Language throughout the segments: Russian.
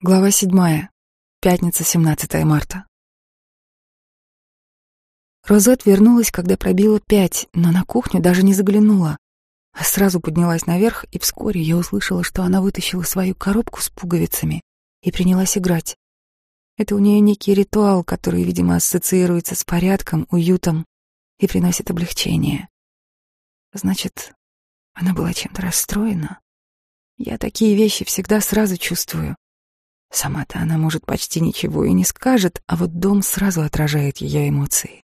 Глава седьмая. Пятница, 17 марта. Розет вернулась, когда пробило пять, но на кухню даже не заглянула, а сразу поднялась наверх, и вскоре я услышала, что она вытащила свою коробку с пуговицами и принялась играть. Это у нее некий ритуал, который, видимо, ассоциируется с порядком, уютом и приносит облегчение. Значит, она была чем-то расстроена. Я такие вещи всегда сразу чувствую. Сама-то она, может, почти ничего и не скажет, а вот дом сразу отражает ее эмоции.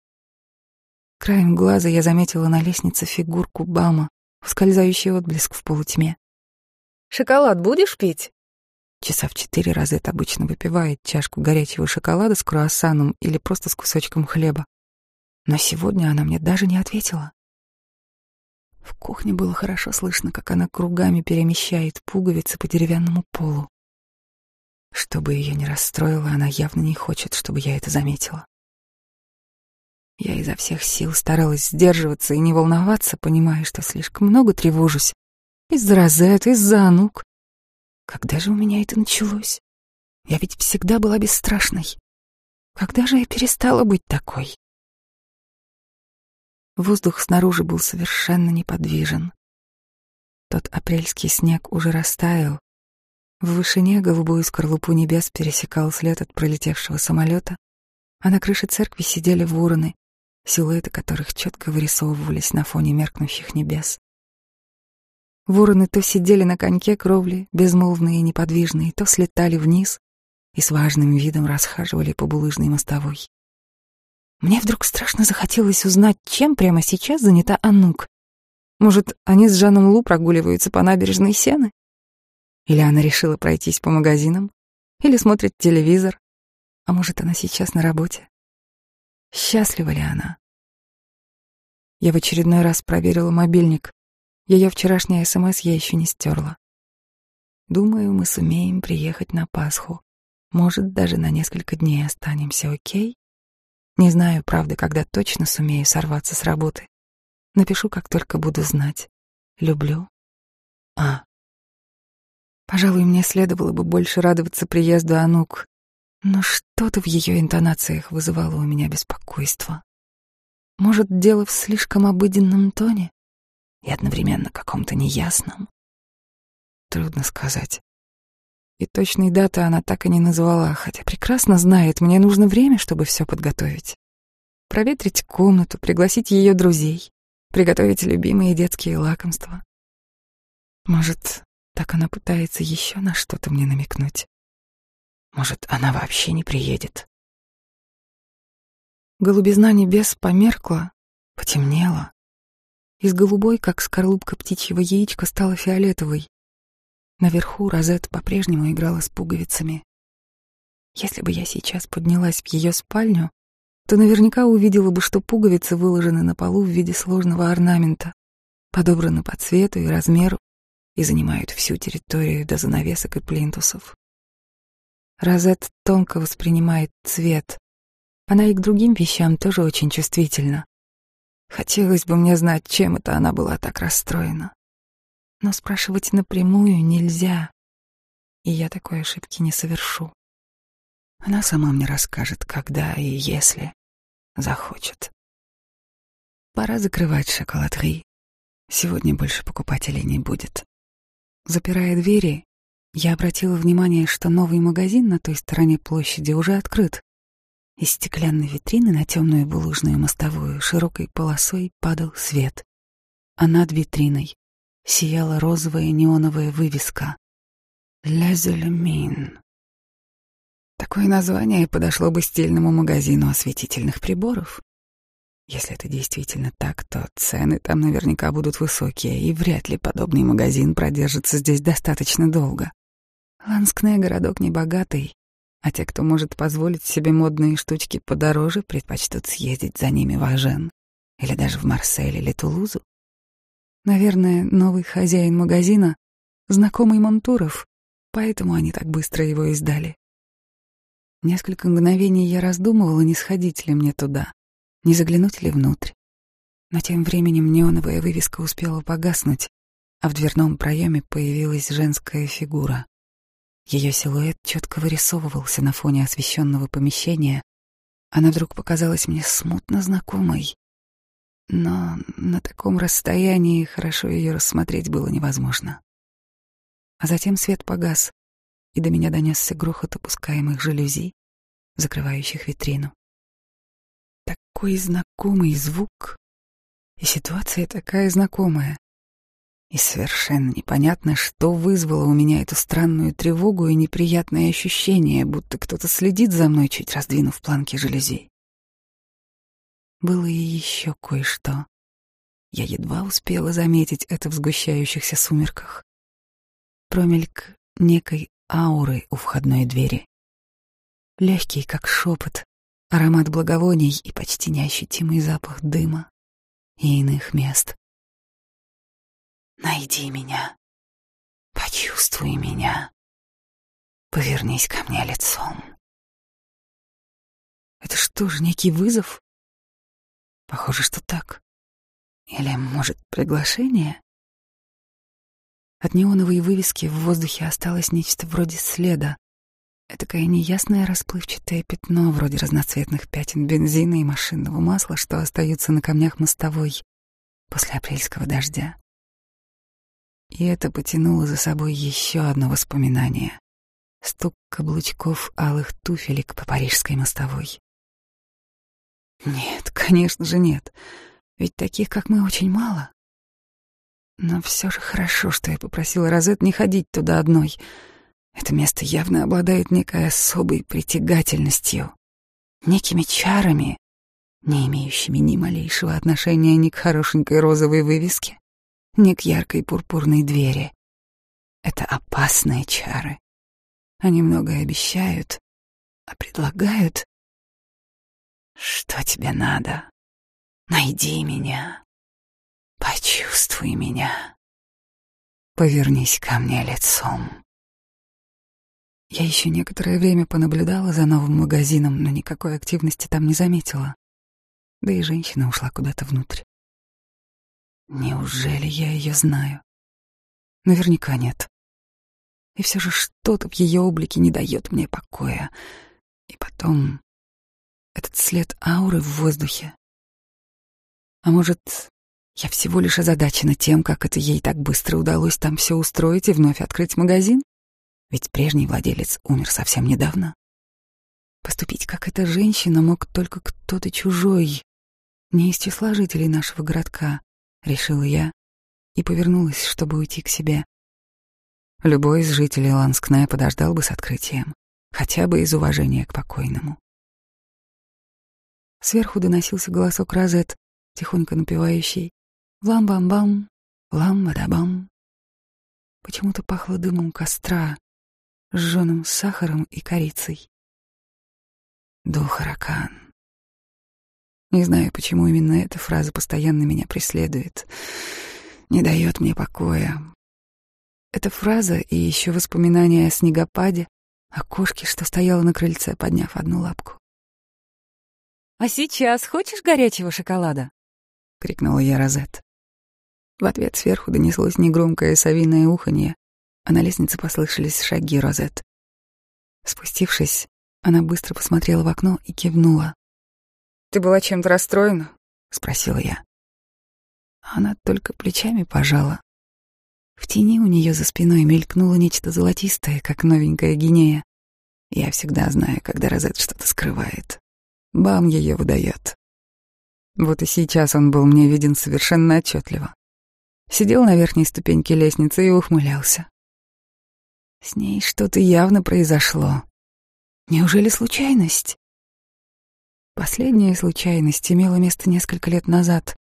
Краем глаза я заметила на лестнице фигурку Бама, ускользающий отблеск в полутьме. «Шоколад будешь пить?» Часа в четыре это обычно выпивает чашку горячего шоколада с круассаном или просто с кусочком хлеба. Но сегодня она мне даже не ответила. В кухне было хорошо слышно, как она кругами перемещает пуговицы по деревянному полу. Чтобы ее не расстроило, она явно не хочет, чтобы я это заметила. Я изо всех сил старалась сдерживаться и не волноваться, понимая, что слишком много тревожусь. Из-за Розет, из-за Анук. Когда же у меня это началось? Я ведь всегда была бесстрашной. Когда же я перестала быть такой? Воздух снаружи был совершенно неподвижен. Тот апрельский снег уже растаял, в вышине голубую скорлупу небес пересекал след от пролетевшего самолета, а на крыше церкви сидели вороны, силуэты которых четко вырисовывались на фоне меркнущих небес. Вороны то сидели на коньке кровли, безмолвные и неподвижные, то слетали вниз и с важным видом расхаживали по булыжной мостовой. Мне вдруг страшно захотелось узнать, чем прямо сейчас занята Анук. Может, они с Жаном Лу прогуливаются по набережной Сены? Или она решила пройтись по магазинам, или смотрит телевизор, а может, она сейчас на работе. Счастлива ли она? Я в очередной раз проверила мобильник. Ее вчерашняя СМС я еще не стерла. Думаю, мы сумеем приехать на Пасху. Может, даже на несколько дней останемся, окей? Не знаю, правда, когда точно сумею сорваться с работы. Напишу, как только буду знать. Люблю. А. Пожалуй, мне следовало бы больше радоваться приезду Анук, но что-то в ее интонациях вызывало у меня беспокойство. Может, дело в слишком обыденном тоне и одновременно каком-то неясном? Трудно сказать. И точной даты она так и не назвала, хотя прекрасно знает, мне нужно время, чтобы все подготовить. Проветрить комнату, пригласить ее друзей, приготовить любимые детские лакомства. Может, так она пытается еще на что-то мне намекнуть. Может, она вообще не приедет. Голубизна небес померкла, потемнела. Из голубой, как скорлупка птичьего яичка, стала фиолетовой. Наверху Розет по-прежнему играла с пуговицами. Если бы я сейчас поднялась в ее спальню, то наверняка увидела бы, что пуговицы выложены на полу в виде сложного орнамента, подобраны по цвету и размеру, и занимают всю территорию до занавесок и плинтусов. Розет тонко воспринимает цвет. Она и к другим вещам тоже очень чувствительна. Хотелось бы мне знать, чем это она была так расстроена. Но спрашивать напрямую нельзя, и я такой ошибки не совершу. Она сама мне расскажет, когда и если захочет. Пора закрывать шоколадри. Сегодня больше покупателей не будет. Запирая двери, я обратила внимание, что новый магазин на той стороне площади уже открыт. Из стеклянной витрины на темную булыжную мостовую широкой полосой падал свет, а над витриной сияла розовая неоновая вывеска «Ля Зелемин». Такое название подошло бы стильному магазину осветительных приборов. Если это действительно так, то цены там наверняка будут высокие, и вряд ли подобный магазин продержится здесь достаточно долго. Ланскне — городок небогатый, а те, кто может позволить себе модные штучки подороже, предпочтут съездить за ними в Ажен или даже в Марсель или Тулузу. Наверное, новый хозяин магазина — знакомый Монтуров, поэтому они так быстро его издали. Несколько мгновений я раздумывала, не сходить ли мне туда не заглянуть ли внутрь. Но тем временем неоновая вывеска успела погаснуть, а в дверном проеме появилась женская фигура. Ее силуэт четко вырисовывался на фоне освещенного помещения. Она вдруг показалась мне смутно знакомой. Но на таком расстоянии хорошо ее рассмотреть было невозможно. А затем свет погас, и до меня донесся грохот опускаемых жалюзи, закрывающих витрину. Такой знакомый звук, и ситуация такая знакомая. И совершенно непонятно, что вызвало у меня эту странную тревогу и неприятное ощущение, будто кто-то следит за мной, чуть раздвинув планки жалюзей. Было и еще кое-что. Я едва успела заметить это в сгущающихся сумерках. Промельк некой ауры у входной двери. Легкий, как шепот, аромат благовоний и почти неощутимый запах дыма и иных мест. Найди меня. Почувствуй меня. Повернись ко мне лицом. Это что же, некий вызов? Похоже, что так. Или, может, приглашение? От неоновой вывески в воздухе осталось нечто вроде следа. Этакое неясное расплывчатое пятно, вроде разноцветных пятен бензина и машинного масла, что остаются на камнях мостовой после апрельского дождя. И это потянуло за собой еще одно воспоминание. Стук каблучков алых туфелек по парижской мостовой. Нет, конечно же нет. Ведь таких, как мы, очень мало. Но все же хорошо, что я попросила Розет не ходить туда одной. Это место явно обладает некой особой притягательностью, некими чарами, не имеющими ни малейшего отношения ни к хорошенькой розовой вывеске, ни к яркой пурпурной двери. Это опасные чары. Они многое обещают, а предлагают... Что тебе надо? Найди меня. Почувствуй меня. Повернись ко мне лицом. Я еще некоторое время понаблюдала за новым магазином, но никакой активности там не заметила. Да и женщина ушла куда-то внутрь. Неужели я ее знаю? Наверняка нет. И все же что-то в ее облике не дает мне покоя. И потом этот след ауры в воздухе. А может, я всего лишь озадачена тем, как это ей так быстро удалось там все устроить и вновь открыть магазин? Ведь прежний владелец умер совсем недавно. Поступить как эта женщина мог только кто-то чужой, не из числа жителей нашего городка решила я и повернулась, чтобы уйти к себе. Любой из жителей Ланскная подождал бы с открытием, хотя бы из уважения к покойному. Сверху доносился голосок Розет, тихонько напевающий «Лам-бам-бам, лам-бадабам». Почему-то пахло дымом костра, сжёным сахаром и корицей. Духаракан. Не знаю, почему именно эта фраза постоянно меня преследует, не дает мне покоя. Эта фраза и еще воспоминания о снегопаде, о кошке, что стояла на крыльце, подняв одну лапку. «А сейчас хочешь горячего шоколада?» — крикнула я Розет. В ответ сверху донеслось негромкое совиное уханье, а на лестнице послышались шаги Розет. Спустившись, она быстро посмотрела в окно и кивнула. Ты была чем-то расстроена? спросила я. Она только плечами пожала. В тени у нее за спиной мелькнуло нечто золотистое, как новенькая гинея. Я всегда знаю, когда Розет что-то скрывает. Бам ее выдает. Вот и сейчас он был мне виден совершенно отчетливо. Сидел на верхней ступеньке лестницы и ухмылялся. С ней что-то явно произошло. Неужели случайность? Последняя случайность имела место несколько лет назад.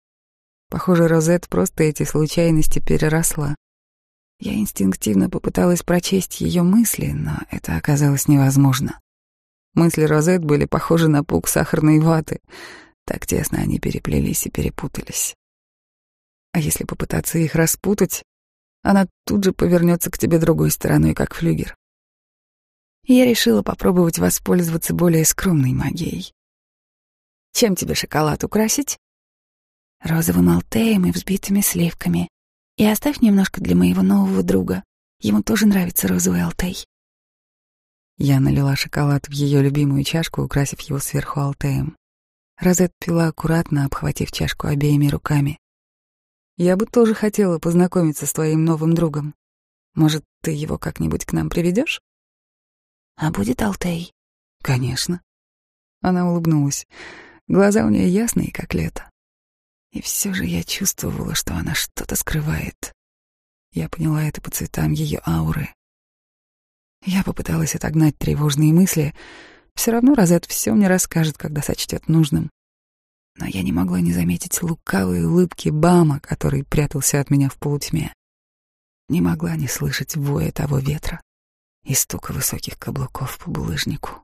Похоже, Розет просто эти случайности переросла. Я инстинктивно попыталась прочесть ее мысли, но это оказалось невозможно. Мысли Розет были похожи на пук сахарной ваты. Так тесно они переплелись и перепутались. А если попытаться их распутать, она тут же повернется к тебе другой стороной, как флюгер. Я решила попробовать воспользоваться более скромной магией. Чем тебе шоколад украсить? Розовым алтеем и взбитыми сливками. И оставь немножко для моего нового друга. Ему тоже нравится розовый алтей. Я налила шоколад в ее любимую чашку, украсив его сверху алтеем. Розет пила аккуратно, обхватив чашку обеими руками. «Я бы тоже хотела познакомиться с твоим новым другом. Может, ты его как-нибудь к нам приведешь? «А будет Алтей?» «Конечно». Она улыбнулась. Глаза у нее ясные, как лето. И все же я чувствовала, что она что-то скрывает. Я поняла это по цветам ее ауры. Я попыталась отогнать тревожные мысли. Все равно Розет все мне расскажет, когда сочтет нужным. Но я не могла не заметить лукавые улыбки Бама, который прятался от меня в полутьме. Не могла не слышать воя того ветра и стука высоких каблуков по булыжнику.